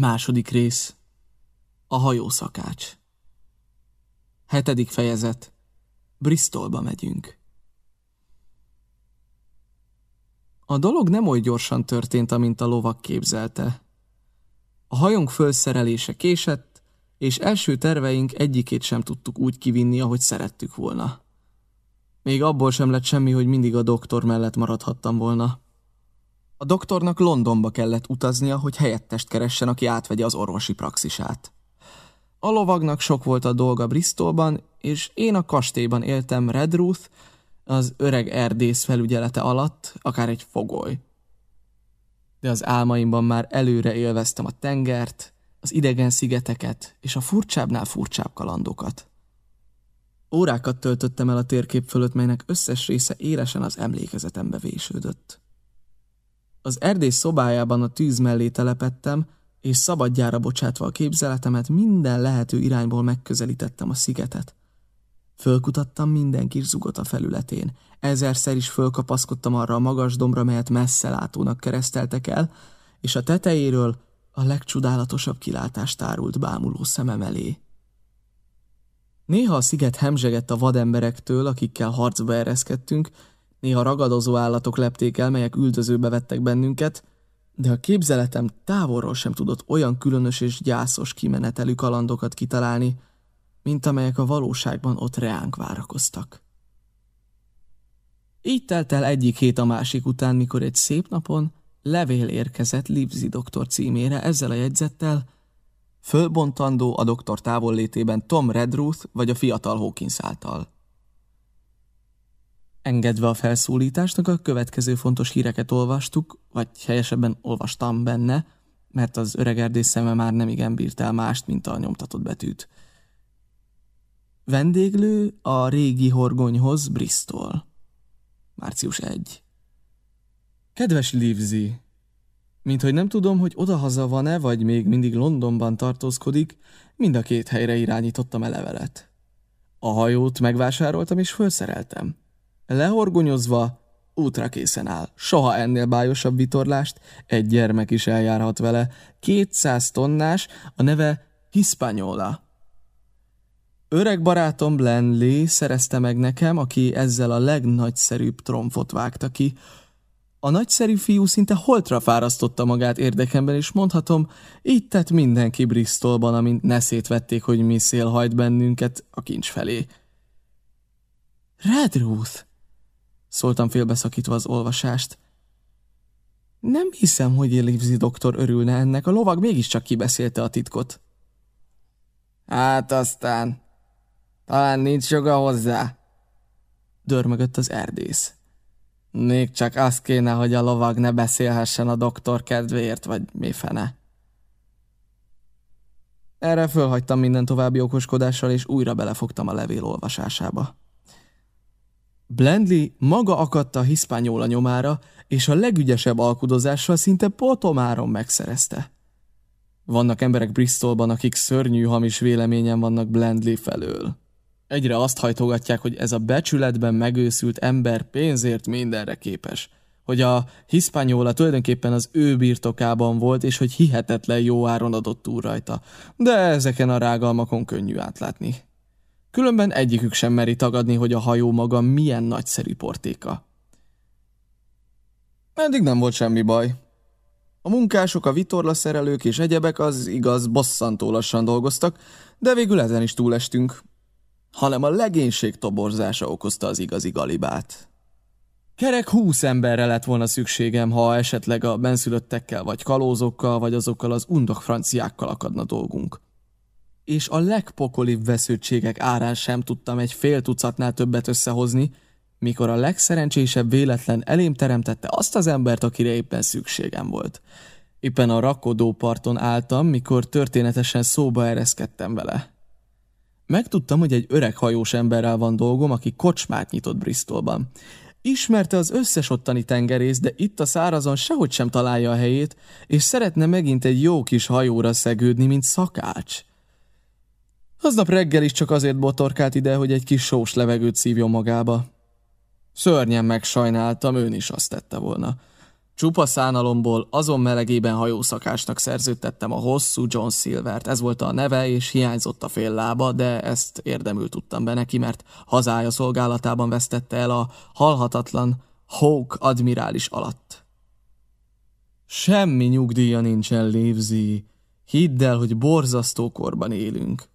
Második rész. A hajószakács. Hetedik fejezet. Bristolba megyünk. A dolog nem oly gyorsan történt, amint a lovak képzelte. A hajónk fölszerelése késett, és első terveink egyikét sem tudtuk úgy kivinni, ahogy szerettük volna. Még abból sem lett semmi, hogy mindig a doktor mellett maradhattam volna. A doktornak Londonba kellett utaznia, hogy helyettest keressen, aki átvegye az orvosi praxisát. A lovagnak sok volt a dolga Bristolban, és én a kastélyban éltem Redruth, az öreg erdész felügyelete alatt, akár egy fogoly. De az álmaimban már előre élveztem a tengert, az idegen szigeteket és a furcsábbnál furcsább kalandokat. Órákat töltöttem el a térkép fölött, melynek összes része élesen az emlékezetembe vésődött. Az erdész szobájában a tűz mellé telepettem, és szabadjára bocsátva a képzeletemet minden lehető irányból megközelítettem a szigetet. Fölkutattam minden kis zugot a felületén. Ezerszer is fölkapaszkodtam arra a magas dombra, melyet messze látónak kereszteltek el, és a tetejéről a legcsodálatosabb kilátást tárult bámuló szemem elé. Néha a sziget hemzsegett a vademberektől, akikkel harcba ereszkedtünk, néha ragadozó állatok lepték el, melyek üldözőbe vettek bennünket, de a képzeletem távolról sem tudott olyan különös és gyászos kimenetelű kalandokat kitalálni, mint amelyek a valóságban ott reánk várakoztak. Így telt el egyik hét a másik után, mikor egy szép napon levél érkezett Livzi doktor címére ezzel a jegyzettel, fölbontandó a doktor távollétében Tom Redruth vagy a fiatal Hawkins által. Engedve a felszólításnak a következő fontos híreket olvastuk, vagy helyesebben olvastam benne, mert az öreg erdész szeme már nem igen bírt el mást, mint a nyomtatott betűt. Vendéglő a régi horgonyhoz Bristol. Március 1. Kedves Livzi, mint hogy nem tudom, hogy odahaza van-e, vagy még mindig Londonban tartózkodik, mind a két helyre irányítottam a levelet. A hajót megvásároltam és felszereltem. Lehorgonyozva, útra készen áll. Soha ennél bájosabb vitorlást, egy gyermek is eljárhat vele. 200 tonnás, a neve Hispaniola. Öreg barátom Blenley szerezte meg nekem, aki ezzel a legnagyszerűbb tromfot vágta ki. A nagyszerű fiú szinte holtra fárasztotta magát érdekemben, és mondhatom, így tett mindenki Bristolban, amint ne szétvették, hogy mi szél hajt bennünket a kincs felé. Redruth! Szóltam félbeszakítva az olvasást. Nem hiszem, hogy Livzi doktor örülne ennek, a lovag mégiscsak kibeszélte a titkot. Hát aztán, talán nincs joga hozzá, dörmögött az erdész. Még csak az kéne, hogy a lovag ne beszélhessen a doktor kedvéért, vagy mi fene. Erre fölhagytam minden további okoskodással, és újra belefogtam a levél olvasásába. Blendley maga akadt a hiszpányola nyomára, és a legügyesebb alkudozással szinte potomáron megszerezte. Vannak emberek Bristolban, akik szörnyű hamis véleményen vannak Blendley felől. Egyre azt hajtogatják, hogy ez a becsületben megőszült ember pénzért mindenre képes. Hogy a hiszpányola tulajdonképpen az ő birtokában volt, és hogy hihetetlen jó áron adott túl rajta. De ezeken a rágalmakon könnyű átlátni. Különben egyikük sem meri tagadni, hogy a hajó maga milyen nagyszerű portéka. Eddig nem volt semmi baj. A munkások, a vitorlaszerelők és egyebek az igaz bosszantó lassan dolgoztak, de végül ezen is túlestünk. Hanem a legénység toborzása okozta az igazi galibát. Kerek húsz emberre lett volna szükségem, ha esetleg a benszülöttekkel, vagy kalózokkal, vagy azokkal az undok franciákkal akadna dolgunk és a legpokolibb vesződtségek árán sem tudtam egy fél tucatnál többet összehozni, mikor a legszerencsésebb véletlen elém teremtette azt az embert, akire éppen szükségem volt. Éppen a rakodóparton álltam, mikor történetesen szóba ereszkedtem vele. Megtudtam, hogy egy öreg hajós emberrel van dolgom, aki kocsmát nyitott Bristolban. Ismerte az összes ottani tengerész, de itt a szárazon sehogy sem találja a helyét, és szeretne megint egy jó kis hajóra szegődni, mint szakács. Aznap reggel is csak azért botorkált ide, hogy egy kis sós levegőt szívjon magába. Szörnyen megsajnáltam, ön is azt tette volna. Csupa szánalomból azon melegében hajószakásnak szerződtettem a hosszú John Silvert. Ez volt a neve, és hiányzott a fél lába, de ezt érdemül tudtam be neki, mert hazája szolgálatában vesztette el a halhatatlan Hawk admirális alatt. Semmi nyugdíja nincsen, Lévzi. Hidd el, hogy borzasztó korban élünk.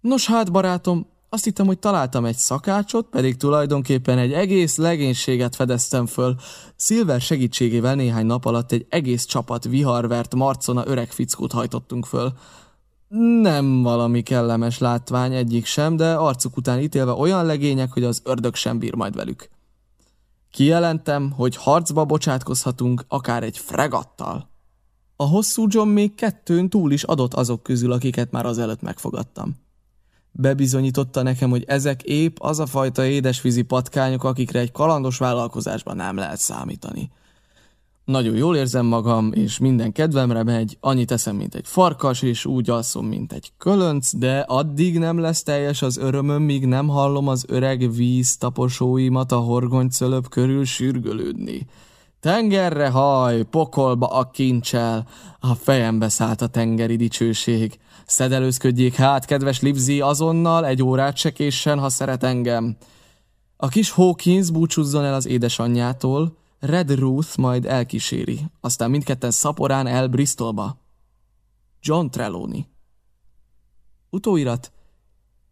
Nos hát, barátom, azt hittem, hogy találtam egy szakácsot, pedig tulajdonképpen egy egész legénységet fedeztem föl. Silver segítségével néhány nap alatt egy egész csapat viharvert marcona öreg fickót hajtottunk föl. Nem valami kellemes látvány egyik sem, de arcuk után ítélve olyan legények, hogy az ördög sem bír majd velük. Kijelentem, hogy harcba bocsátkozhatunk akár egy fregattal. A hosszú John még kettőn túl is adott azok közül, akiket már azelőtt megfogadtam. Bebizonyította nekem, hogy ezek épp az a fajta édesvízi patkányok, akikre egy kalandos vállalkozásban nem lehet számítani. Nagyon jól érzem magam, és minden kedvemre megy, annyit eszem, mint egy farkas, és úgy alszom, mint egy kölönc, de addig nem lesz teljes az örömöm, míg nem hallom az öreg víz taposóimat a horgonycölöp körül sürgölődni. Tengerre haj, pokolba a kincsel, a fejembe szállt a tengeri dicsőség. Szedelőzködjék hát, kedves Livzi, azonnal egy órát se ha szeret engem. A kis Hawkins búcsúzzon el az édesanyjától, Red Ruth majd elkíséri, aztán mindketten szaporán el Bristolba. John Trelawney. Utóirat.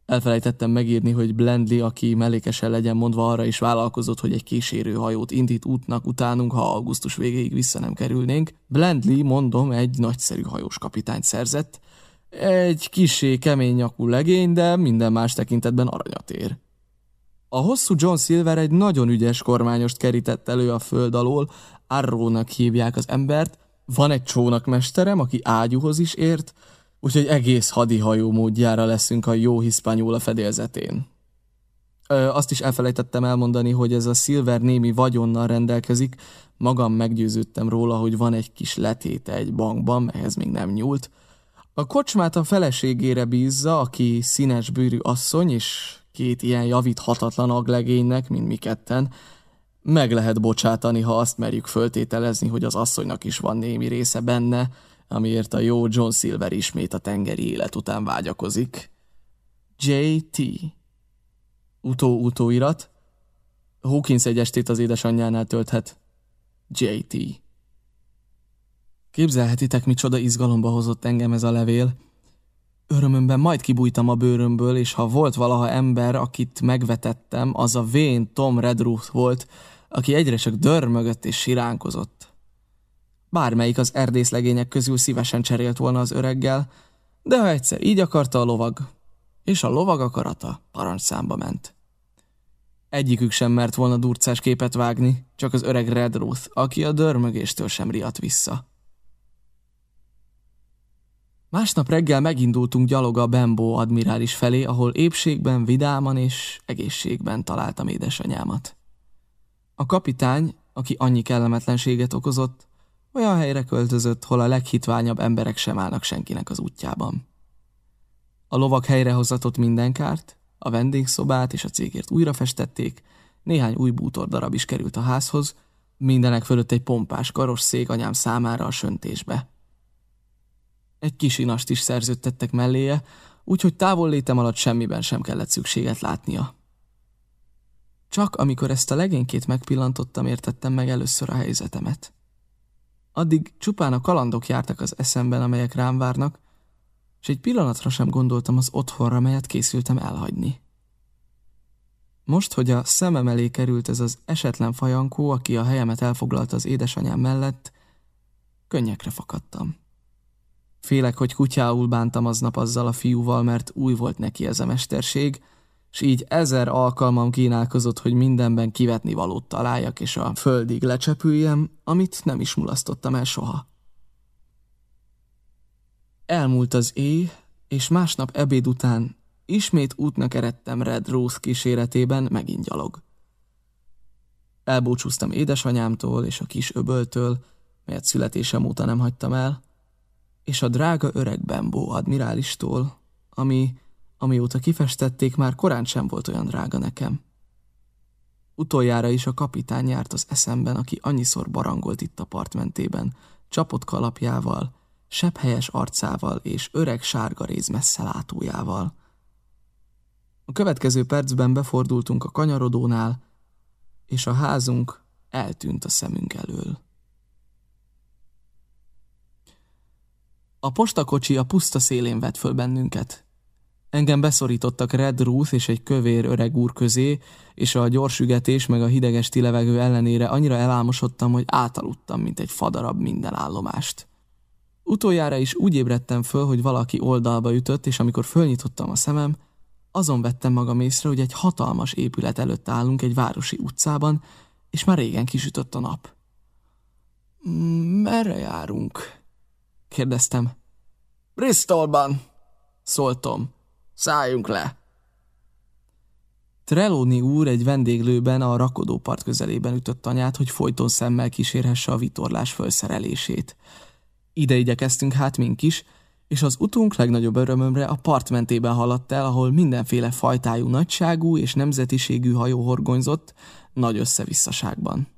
Elfelejtettem megírni, hogy Blendley, aki mellékesen legyen mondva arra is vállalkozott, hogy egy kísérő hajót indít útnak utánunk, ha augusztus végéig vissza nem kerülnénk. Blendley, mondom, egy nagyszerű hajós kapitányt szerzett, egy kisé kemény nyakú legény, de minden más tekintetben aranyat ér. A hosszú John Silver egy nagyon ügyes kormányost kerített elő a föld alól, Arrónak hívják az embert, van egy csónakmesterem, aki ágyúhoz is ért, úgyhogy egész hadihajó módjára leszünk a jó hiszpányul fedélzetén. Ö, azt is elfelejtettem elmondani, hogy ez a Silver némi vagyonnal rendelkezik, magam meggyőződtem róla, hogy van egy kis letéte egy bankban, ehhez még nem nyúlt, a kocsmát a feleségére bízza, aki színes bőrű asszony, és két ilyen javíthatatlan aglegénynek, mint mi ketten, meg lehet bocsátani, ha azt merjük föltételezni, hogy az asszonynak is van némi része benne, amiért a jó John Silver ismét a tengeri élet után vágyakozik. J.T. Utó-utóirat. Hawkins egy estét az édesanyjánál tölthet. J.T. Képzelhetitek, micsoda izgalomba hozott engem ez a levél. Örömömben majd kibújtam a bőrömből, és ha volt valaha ember, akit megvetettem, az a vén Tom Redruth volt, aki egyre csak dörmögött és siránkozott. Bármelyik az erdészlegények közül szívesen cserélt volna az öreggel, de ha egyszer így akarta a lovag, és a lovag akarata parancszámba ment. Egyikük sem mert volna durcás képet vágni, csak az öreg Redruth, aki a dörmögéstől sem riadt vissza. Másnap reggel megindultunk gyalog a Bembo admirális felé, ahol épségben, vidáman és egészségben találtam édesanyámat. A kapitány, aki annyi kellemetlenséget okozott, olyan helyre költözött, hol a leghitványabb emberek sem állnak senkinek az útjában. A lovak helyrehozatott minden kárt, a vendégszobát és a cégért újra festették, néhány új bútordarab is került a házhoz, mindenek fölött egy pompás karosszék anyám számára a söntésbe. Egy kis inast is szerződtettek melléje, úgyhogy távol létem alatt semmiben sem kellett szükséget látnia. Csak amikor ezt a legénykét megpillantottam, értettem meg először a helyzetemet. Addig csupán a kalandok jártak az eszemben, amelyek rám várnak, és egy pillanatra sem gondoltam az otthonra, melyet készültem elhagyni. Most, hogy a szemem elé került ez az esetlen fajankó, aki a helyemet elfoglalta az édesanyám mellett, könnyekre fakadtam. Félek, hogy kutyául bántam aznap azzal a fiúval, mert új volt neki ez a mesterség, és így ezer alkalmam kínálkozott, hogy mindenben kivetni valót találjak, és a földig lecsepüljem, amit nem is mulasztottam el soha. Elmúlt az éj, és másnap ebéd után ismét útnak eredtem Red Rose kíséretében, megint gyalog. Elbúcsúztam édesanyámtól és a kis öböltől, melyet születésem óta nem hagytam el, és a drága öreg Bembo admirálistól, ami, amióta kifestették, már korán sem volt olyan drága nekem. Utoljára is a kapitány járt az eszemben, aki annyiszor barangolt itt a partmentében, csapott kalapjával, sepphelyes arcával és öreg sárga réz látójával. A következő percben befordultunk a kanyarodónál, és a házunk eltűnt a szemünk elől. A postakocsi a puszta szélén vett föl bennünket. Engem beszorítottak Red Ruth és egy kövér öreg úr közé, és a gyors ügetés meg a hideges levegő ellenére annyira elálmosodtam, hogy átaludtam, mint egy fadarab minden állomást. Utoljára is úgy ébredtem föl, hogy valaki oldalba ütött, és amikor fölnyitottam a szemem, azon vettem magam észre, hogy egy hatalmas épület előtt állunk egy városi utcában, és már régen kisütött a nap. Merre járunk? Kérdeztem. Bristolban, szóltom. Szálljunk le! Trelóni úr egy vendéglőben a rakodópart közelében ütött anyát, hogy folyton szemmel kísérhesse a vitorlás felszerelését. Ide igyekeztünk hát mink is, és az utunk legnagyobb örömömre a part mentében haladt el, ahol mindenféle fajtájú nagyságú és nemzetiségű hajó horgonyzott, nagy összevisszaságban.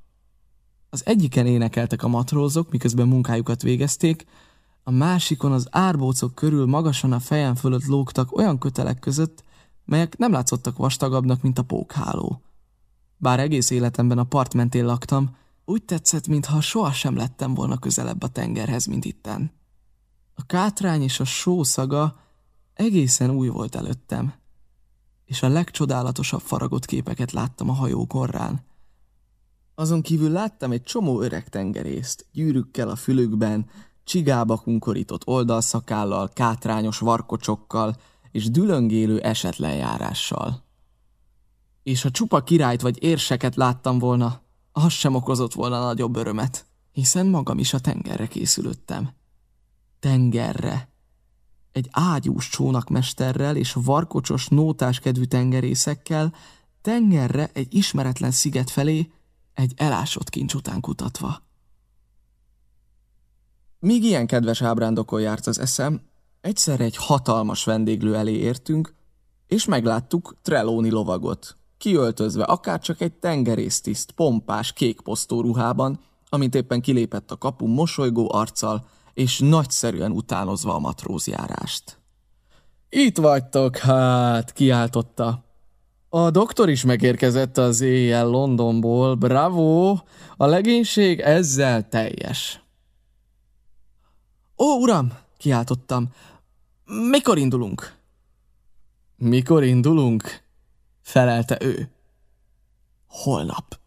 Az egyiken énekeltek a matrózok, miközben munkájukat végezték, a másikon az árbócok körül magasan a fejem fölött lógtak olyan kötelek között, melyek nem látszottak vastagabbnak, mint a pókháló. Bár egész életemben a part mentén laktam, úgy tetszett, mintha sohasem lettem volna közelebb a tengerhez, mint itten. A kátrány és a só szaga egészen új volt előttem, és a legcsodálatosabb faragott képeket láttam a hajó korrán. Azon kívül láttam egy csomó öreg tengerészt, gyűrükkel a fülükben, csigába kunkorított oldalszakállal, kátrányos varkocsokkal és dülöngélő esetlenjárással. És ha csupa királyt vagy érseket láttam volna, az sem okozott volna nagyobb örömet, hiszen magam is a tengerre készülöttem. Tengerre. Egy ágyús csónakmesterrel és varkocsos nótás kedvű tengerészekkel, tengerre egy ismeretlen sziget felé, egy elásott kincs után kutatva. Míg ilyen kedves ábrándokon járt az eszem, egyszer egy hatalmas vendéglő elé értünk, és megláttuk Trelóni lovagot, kiöltözve akár csak egy tengerésztiszt, pompás, kékposztó ruhában, amint éppen kilépett a kapu mosolygó arccal, és nagyszerűen utánozva a matrózjárást. Itt vagytok, hát, kiáltotta. A doktor is megérkezett az éjjel Londonból, bravo, a legénység ezzel teljes. Ó, uram, kiáltottam, mikor indulunk? Mikor indulunk? felelte ő. Holnap.